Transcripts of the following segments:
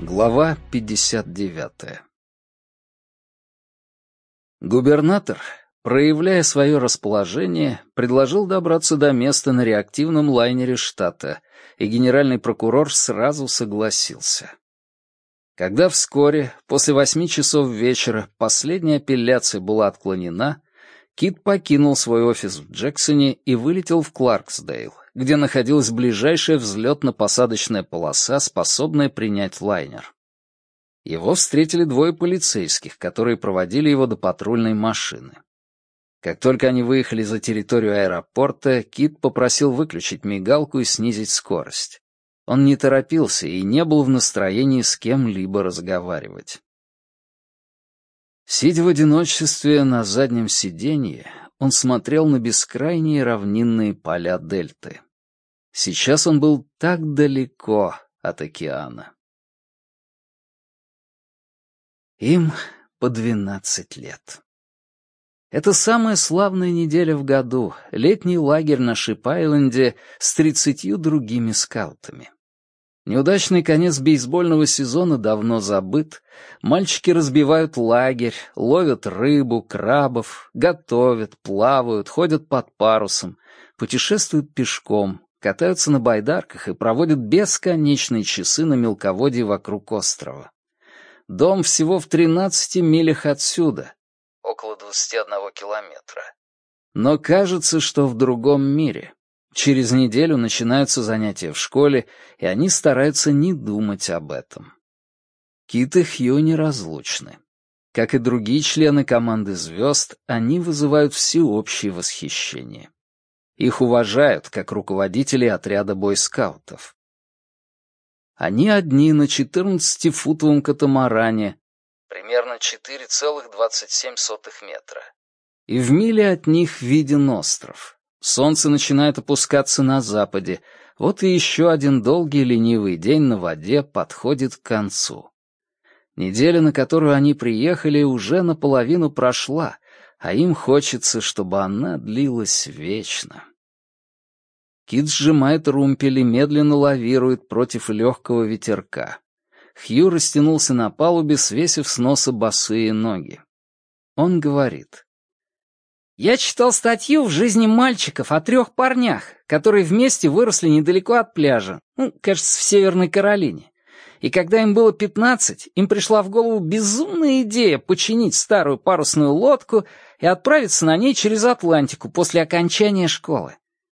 Глава 59 Губернатор, проявляя свое расположение, предложил добраться до места на реактивном лайнере штата, и генеральный прокурор сразу согласился. Когда вскоре, после восьми часов вечера, последняя апелляция была отклонена, Кит покинул свой офис в Джексоне и вылетел в Кларксдейл, где находилась ближайшая взлетно-посадочная полоса, способная принять лайнер. Его встретили двое полицейских, которые проводили его до патрульной машины. Как только они выехали за территорию аэропорта, Кит попросил выключить мигалку и снизить скорость. Он не торопился и не был в настроении с кем-либо разговаривать. Сидя в одиночестве на заднем сиденье, он смотрел на бескрайние равнинные поля дельты. Сейчас он был так далеко от океана. Им по двенадцать лет. Это самая славная неделя в году, летний лагерь на Шип-Айленде с тридцатью другими скаутами. Неудачный конец бейсбольного сезона давно забыт. Мальчики разбивают лагерь, ловят рыбу, крабов, готовят, плавают, ходят под парусом, путешествуют пешком, катаются на байдарках и проводят бесконечные часы на мелководье вокруг острова. Дом всего в 13 милях отсюда, около 21 километра. Но кажется, что в другом мире. Через неделю начинаются занятия в школе, и они стараются не думать об этом. Кит и Хью неразлучны. Как и другие члены команды «Звезд», они вызывают всеобщее восхищение. Их уважают как руководители отряда бойскаутов. Они одни на 14-футовом катамаране, примерно 4,27 метра. И в миле от них виден остров. Солнце начинает опускаться на западе, вот и еще один долгий ленивый день на воде подходит к концу. Неделя, на которую они приехали, уже наполовину прошла, а им хочется, чтобы она длилась вечно. Кит сжимает румпель и медленно лавирует против легкого ветерка. Хью растянулся на палубе, свесив с носа босые ноги. Он говорит. «Я читал статью в жизни мальчиков о трех парнях, которые вместе выросли недалеко от пляжа, ну, кажется, в Северной Каролине. И когда им было пятнадцать, им пришла в голову безумная идея починить старую парусную лодку и отправиться на ней через Атлантику после окончания школы.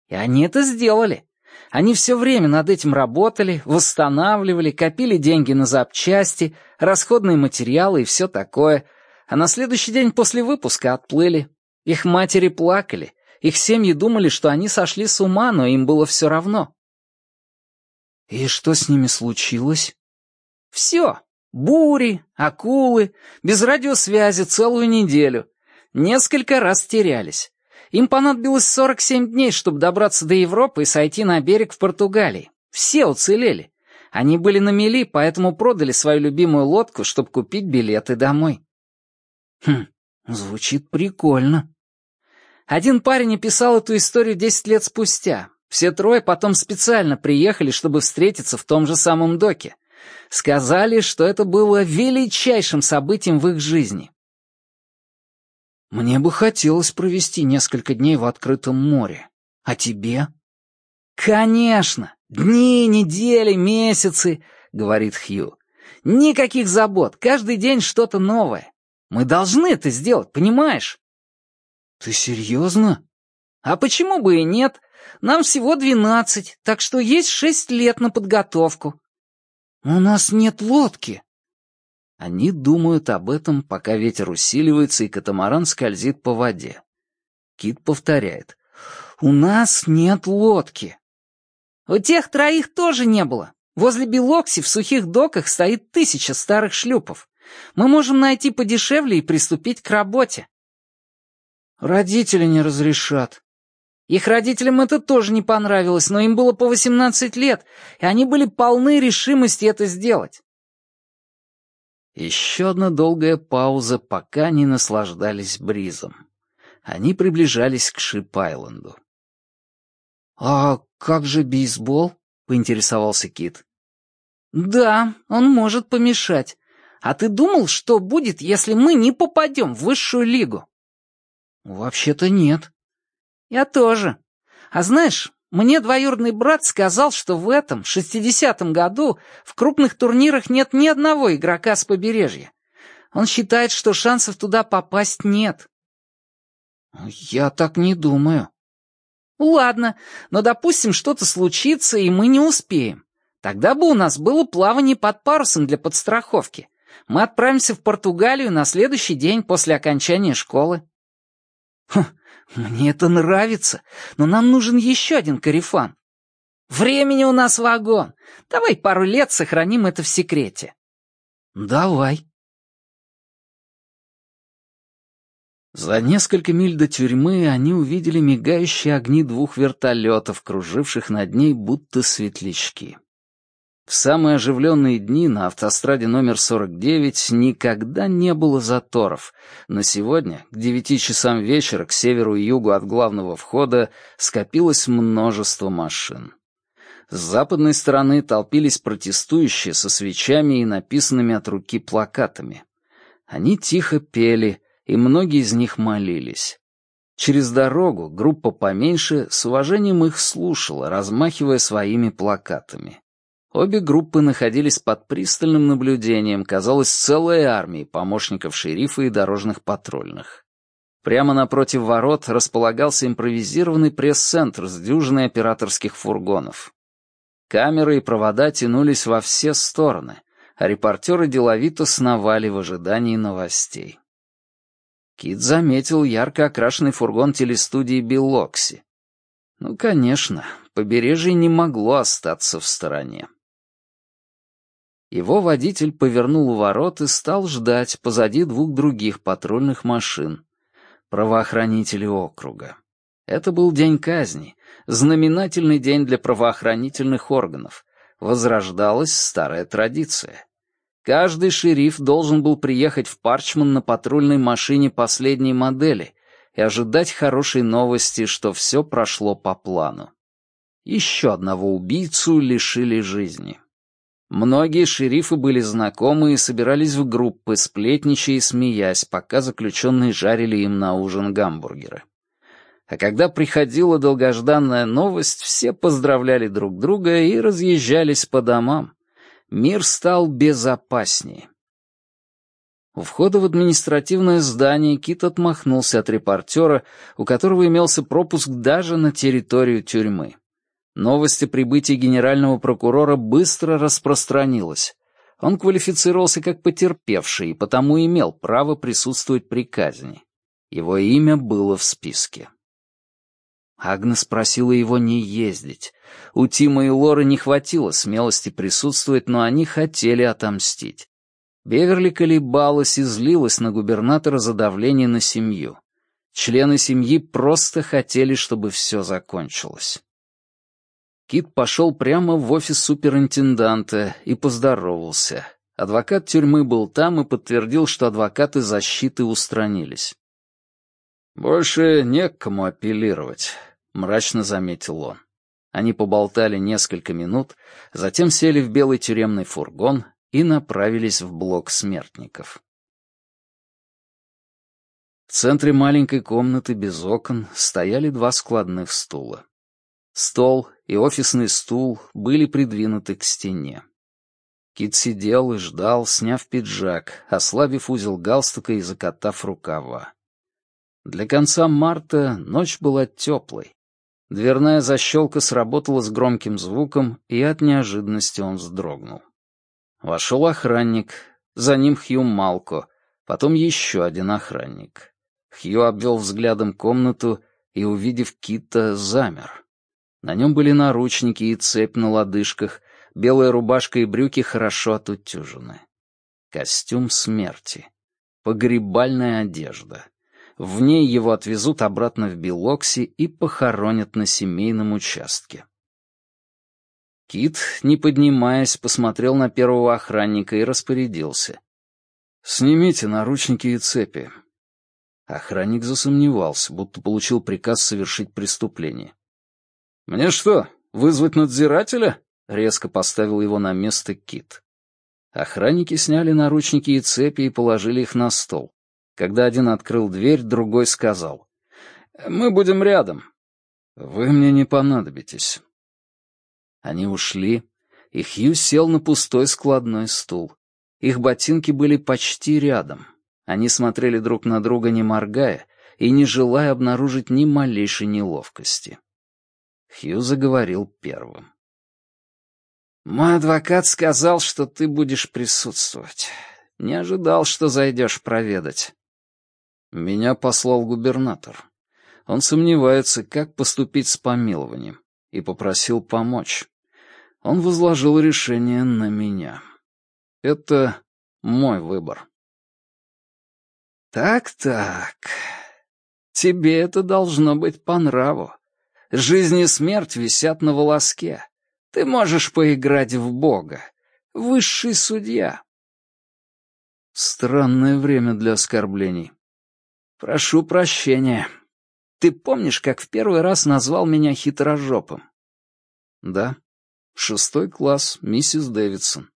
И они это сделали. Они все время над этим работали, восстанавливали, копили деньги на запчасти, расходные материалы и все такое, а на следующий день после выпуска отплыли. Их матери плакали, их семьи думали, что они сошли с ума, но им было все равно. И что с ними случилось? Все. Бури, акулы, без радиосвязи целую неделю. Несколько раз терялись. Им понадобилось 47 дней, чтобы добраться до Европы и сойти на берег в Португалии. Все уцелели. Они были на мели, поэтому продали свою любимую лодку, чтобы купить билеты домой. Хм, звучит прикольно. Один парень описал эту историю 10 лет спустя. Все трое потом специально приехали, чтобы встретиться в том же самом доке. Сказали, что это было величайшим событием в их жизни. Мне бы хотелось провести несколько дней в открытом море. А тебе? Конечно! Дни, недели, месяцы, говорит Хью. Никаких забот, каждый день что-то новое. Мы должны это сделать, понимаешь? Ты серьезно? А почему бы и нет? Нам всего двенадцать, так что есть шесть лет на подготовку. У нас нет лодки. Они думают об этом, пока ветер усиливается и катамаран скользит по воде. Кит повторяет. «У нас нет лодки». «У тех троих тоже не было. Возле Белокси в сухих доках стоит тысяча старых шлюпов. Мы можем найти подешевле и приступить к работе». «Родители не разрешат». Их родителям это тоже не понравилось, но им было по восемнадцать лет, и они были полны решимости это сделать. Еще одна долгая пауза, пока они наслаждались бризом. Они приближались к Шип-Айленду. «А как же бейсбол?» — поинтересовался Кит. «Да, он может помешать. А ты думал, что будет, если мы не попадем в высшую лигу?» «Вообще-то нет». «Я тоже. А знаешь, мне двоюродный брат сказал, что в этом, шестидесятом году, в крупных турнирах нет ни одного игрока с побережья. Он считает, что шансов туда попасть нет». «Я так не думаю». «Ладно, но допустим, что-то случится, и мы не успеем. Тогда бы у нас было плавание под парусом для подстраховки. Мы отправимся в Португалию на следующий день после окончания школы». «Хм, мне это нравится, но нам нужен еще один карифан. Времени у нас вагон. Давай пару лет сохраним это в секрете». «Давай». За несколько миль до тюрьмы они увидели мигающие огни двух вертолетов, круживших над ней будто светлячки. В самые оживленные дни на автостраде номер 49 никогда не было заторов, но сегодня, к девяти часам вечера, к северу и югу от главного входа, скопилось множество машин. С западной стороны толпились протестующие со свечами и написанными от руки плакатами. Они тихо пели, и многие из них молились. Через дорогу группа поменьше с уважением их слушала, размахивая своими плакатами. Обе группы находились под пристальным наблюдением, казалось, целой армии помощников шерифа и дорожных патрульных. Прямо напротив ворот располагался импровизированный пресс-центр с дюжиной операторских фургонов. Камеры и провода тянулись во все стороны, а репортеры деловито сновали в ожидании новостей. Кит заметил ярко окрашенный фургон телестудии Биллокси. Ну, конечно, побережье не могло остаться в стороне. Его водитель повернул у ворот и стал ждать позади двух других патрульных машин. Правоохранители округа. Это был день казни, знаменательный день для правоохранительных органов. Возрождалась старая традиция. Каждый шериф должен был приехать в Парчман на патрульной машине последней модели и ожидать хорошей новости, что все прошло по плану. Еще одного убийцу лишили жизни. Многие шерифы были знакомы и собирались в группы, сплетничая и смеясь, пока заключенные жарили им на ужин гамбургеры. А когда приходила долгожданная новость, все поздравляли друг друга и разъезжались по домам. Мир стал безопаснее. У входа в административное здание Кит отмахнулся от репортера, у которого имелся пропуск даже на территорию тюрьмы. Новость о прибытии генерального прокурора быстро распространилась. Он квалифицировался как потерпевший и потому имел право присутствовать при казни. Его имя было в списке. Агнес просила его не ездить. У Тима и Лоры не хватило смелости присутствовать, но они хотели отомстить. Беверли колебалась и злилась на губернатора за давление на семью. Члены семьи просто хотели, чтобы все закончилось. Кит пошел прямо в офис суперинтенданта и поздоровался. Адвокат тюрьмы был там и подтвердил, что адвокаты защиты устранились. «Больше не к кому апеллировать», — мрачно заметил он. Они поболтали несколько минут, затем сели в белый тюремный фургон и направились в блок смертников. В центре маленькой комнаты без окон стояли два складных стула. Стол и офисный стул были придвинуты к стене. Кит сидел и ждал, сняв пиджак, ослабив узел галстука и закатав рукава. Для конца марта ночь была теплой. Дверная защелка сработала с громким звуком, и от неожиданности он вздрогнул. Вошел охранник, за ним Хью Малко, потом еще один охранник. Хью обвел взглядом комнату и, увидев Кита, замер. На нем были наручники и цепь на лодыжках, белая рубашка и брюки хорошо отутюжены. Костюм смерти. Погребальная одежда. В ней его отвезут обратно в Белокси и похоронят на семейном участке. Кит, не поднимаясь, посмотрел на первого охранника и распорядился. «Снимите наручники и цепи». Охранник засомневался, будто получил приказ совершить преступление. «Мне что, вызвать надзирателя?» — резко поставил его на место Кит. Охранники сняли наручники и цепи и положили их на стол. Когда один открыл дверь, другой сказал. «Мы будем рядом. Вы мне не понадобитесь». Они ушли, и Хью сел на пустой складной стул. Их ботинки были почти рядом. Они смотрели друг на друга, не моргая, и не желая обнаружить ни малейшей неловкости. Хью заговорил первым. «Мой адвокат сказал, что ты будешь присутствовать. Не ожидал, что зайдешь проведать». Меня послал губернатор. Он сомневается, как поступить с помилованием, и попросил помочь. Он возложил решение на меня. Это мой выбор. «Так-так, тебе это должно быть по нраву. Жизнь и смерть висят на волоске. Ты можешь поиграть в Бога. Высший судья. Странное время для оскорблений. Прошу прощения. Ты помнишь, как в первый раз назвал меня хитрожопым? Да. Шестой класс, миссис Дэвидсон.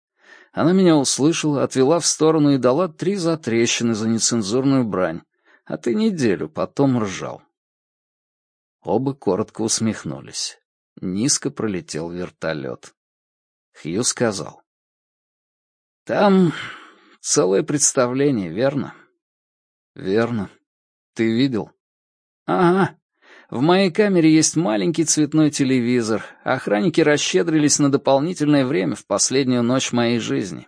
Она меня услышала, отвела в сторону и дала три затрещины за нецензурную брань, а ты неделю потом ржал. Оба коротко усмехнулись. Низко пролетел вертолет. Хью сказал. «Там целое представление, верно?» «Верно. Ты видел?» «Ага. В моей камере есть маленький цветной телевизор. Охранники расщедрились на дополнительное время в последнюю ночь моей жизни.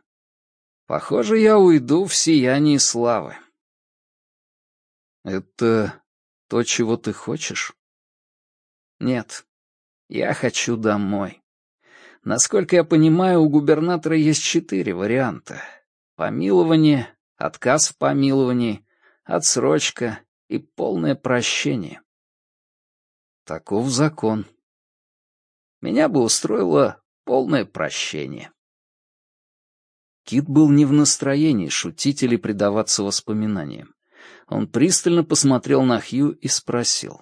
Похоже, я уйду в сиянии славы». «Это то, чего ты хочешь?» Нет, я хочу домой. Насколько я понимаю, у губернатора есть четыре варианта. Помилование, отказ в помиловании, отсрочка и полное прощение. Таков закон. Меня бы устроило полное прощение. Кит был не в настроении шутить или предаваться воспоминаниям. Он пристально посмотрел на Хью и спросил.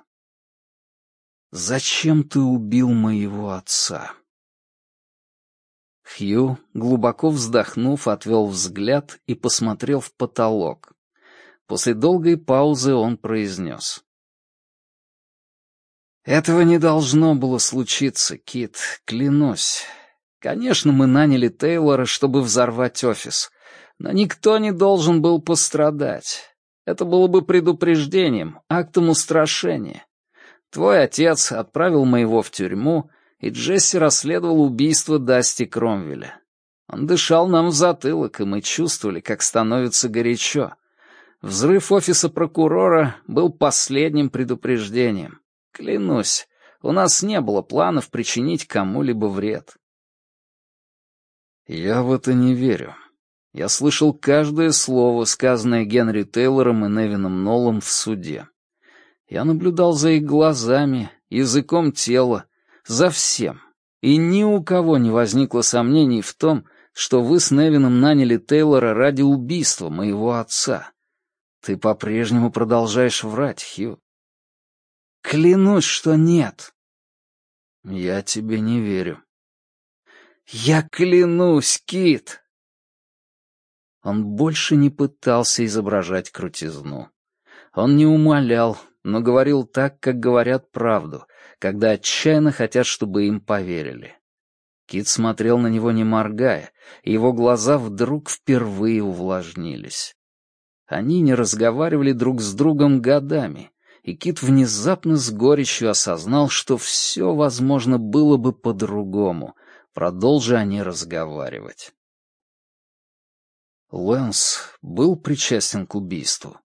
«Зачем ты убил моего отца?» Хью, глубоко вздохнув, отвел взгляд и посмотрел в потолок. После долгой паузы он произнес. «Этого не должно было случиться, Кит, клянусь. Конечно, мы наняли Тейлора, чтобы взорвать офис, но никто не должен был пострадать. Это было бы предупреждением, актом устрашения. Твой отец отправил моего в тюрьму, и Джесси расследовал убийство Дасти Кромвеля. Он дышал нам в затылок, и мы чувствовали, как становится горячо. Взрыв офиса прокурора был последним предупреждением. Клянусь, у нас не было планов причинить кому-либо вред. Я в это не верю. Я слышал каждое слово, сказанное Генри Тейлором и Невином Нолом в суде. Я наблюдал за их глазами, языком тела, за всем. И ни у кого не возникло сомнений в том, что вы с Невином наняли Тейлора ради убийства моего отца. Ты по-прежнему продолжаешь врать, Хью. Клянусь, что нет. Я тебе не верю. Я клянусь, Кит. Он больше не пытался изображать крутизну. Он не умолял, но говорил так, как говорят правду, когда отчаянно хотят, чтобы им поверили. Кит смотрел на него не моргая, и его глаза вдруг впервые увлажнились. Они не разговаривали друг с другом годами, и Кит внезапно с горечью осознал, что все, возможно, было бы по-другому, продолжи они разговаривать. Лэнс был причастен к убийству.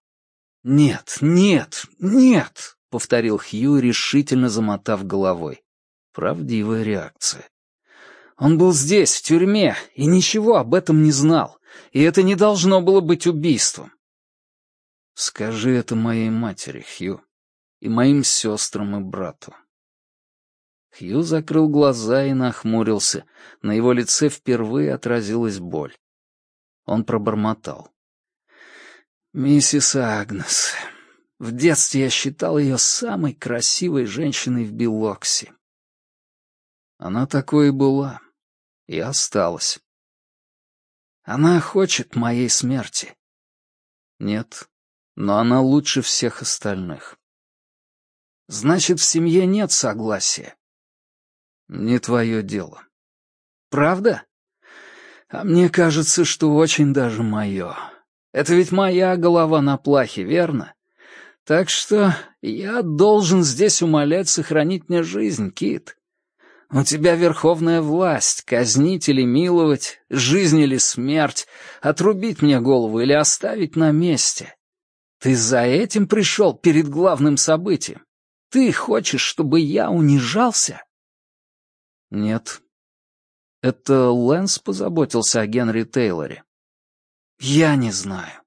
«Нет, нет, нет!» — повторил Хью, решительно замотав головой. Правдивая реакция. Он был здесь, в тюрьме, и ничего об этом не знал, и это не должно было быть убийством. Скажи это моей матери, Хью, и моим сестрам и брату. Хью закрыл глаза и нахмурился. На его лице впервые отразилась боль. Он пробормотал. Миссис Агнес. В детстве я считал ее самой красивой женщиной в Билоксе. Она такой и была. И осталась. Она хочет моей смерти. Нет, но она лучше всех остальных. Значит, в семье нет согласия. Не твое дело. Правда? А мне кажется, что очень даже мое. Это ведь моя голова на плахе, верно? Так что я должен здесь умолять сохранить мне жизнь, Кит. У тебя верховная власть, казнить или миловать, жизнь или смерть, отрубить мне голову или оставить на месте. Ты за этим пришел перед главным событием? Ты хочешь, чтобы я унижался? Нет. Это Лэнс позаботился о Генри Тейлоре. Я не знаю.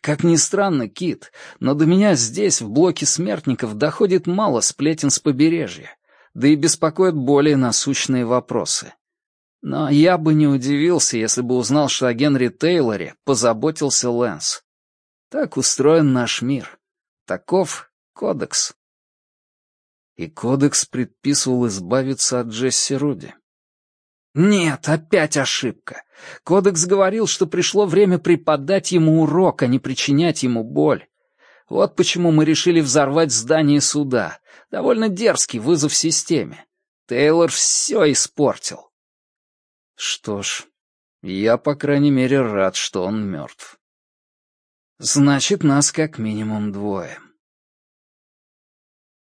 Как ни странно, Кит, но до меня здесь, в блоке смертников, доходит мало сплетен с побережья, да и беспокоят более насущные вопросы. Но я бы не удивился, если бы узнал, что о Генри Тейлоре позаботился Лэнс. Так устроен наш мир. Таков кодекс и кодекс предписывал избавиться от Джесси Руди. Нет, опять ошибка. Кодекс говорил, что пришло время преподать ему урок, а не причинять ему боль. Вот почему мы решили взорвать здание суда. Довольно дерзкий вызов системе. Тейлор все испортил. Что ж, я, по крайней мере, рад, что он мертв. Значит, нас как минимум двое.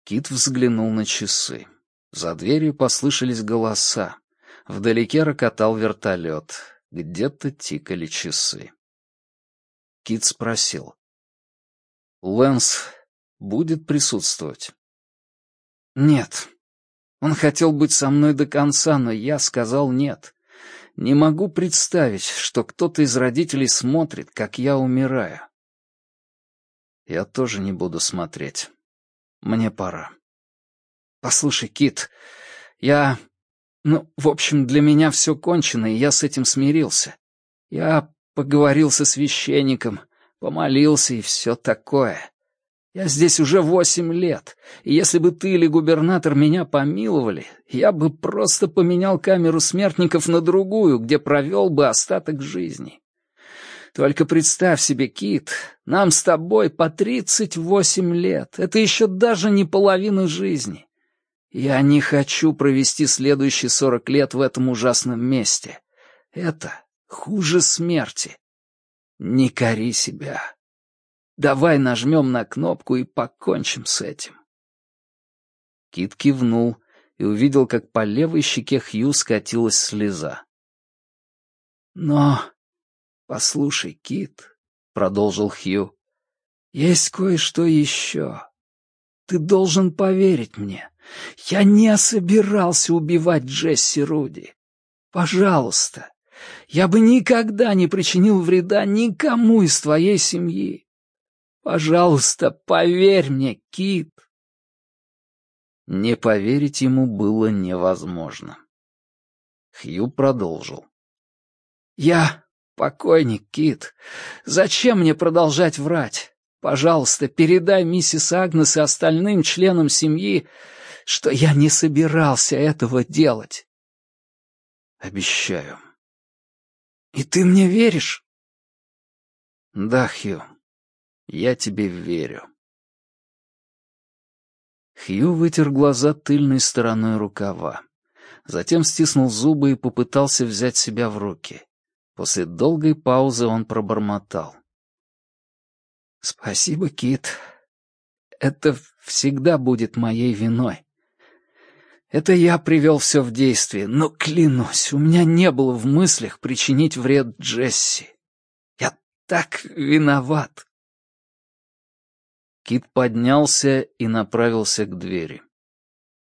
Кит взглянул на часы. За дверью послышались голоса. Вдалеке рокотал вертолет. Где-то тикали часы. Кит спросил. «Лэнс будет присутствовать?» «Нет. Он хотел быть со мной до конца, но я сказал нет. Не могу представить, что кто-то из родителей смотрит, как я умираю». «Я тоже не буду смотреть. Мне пора. Послушай, Кит, я... Ну, в общем, для меня все кончено, и я с этим смирился. Я поговорил со священником, помолился и все такое. Я здесь уже восемь лет, и если бы ты или губернатор меня помиловали, я бы просто поменял камеру смертников на другую, где провел бы остаток жизни. Только представь себе, Кит, нам с тобой по тридцать восемь лет. Это еще даже не половина жизни. Я не хочу провести следующие сорок лет в этом ужасном месте. Это хуже смерти. Не кори себя. Давай нажмем на кнопку и покончим с этим. Кит кивнул и увидел, как по левой щеке Хью скатилась слеза. Но «Послушай, Кит», — продолжил Хью, — «есть кое-что еще. Ты должен поверить мне. Я не собирался убивать Джесси Руди. Пожалуйста, я бы никогда не причинил вреда никому из твоей семьи. Пожалуйста, поверь мне, Кит». Не поверить ему было невозможно. Хью продолжил. «Я «Покойник, Кит, зачем мне продолжать врать? Пожалуйста, передай миссис Агнес и остальным членам семьи, что я не собирался этого делать». «Обещаю». «И ты мне веришь?» «Да, Хью, я тебе верю». Хью вытер глаза тыльной стороной рукава. Затем стиснул зубы и попытался взять себя в руки. После долгой паузы он пробормотал. «Спасибо, Кит. Это всегда будет моей виной. Это я привел все в действие, но, клянусь, у меня не было в мыслях причинить вред Джесси. Я так виноват». Кит поднялся и направился к двери.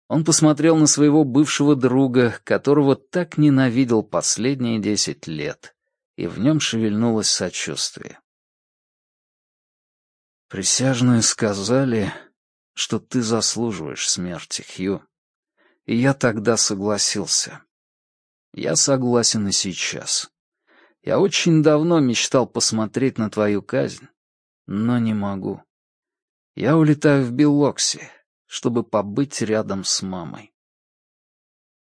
Он посмотрел на своего бывшего друга, которого так ненавидел последние десять лет и в нем шевельнулось сочувствие. «Присяжные сказали, что ты заслуживаешь смерти, Хью. И я тогда согласился. Я согласен и сейчас. Я очень давно мечтал посмотреть на твою казнь, но не могу. Я улетаю в Белокси, чтобы побыть рядом с мамой.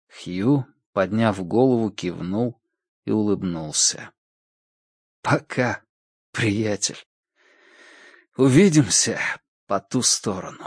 Хью, подняв голову, кивнул и улыбнулся. «Пока, приятель. Увидимся по ту сторону».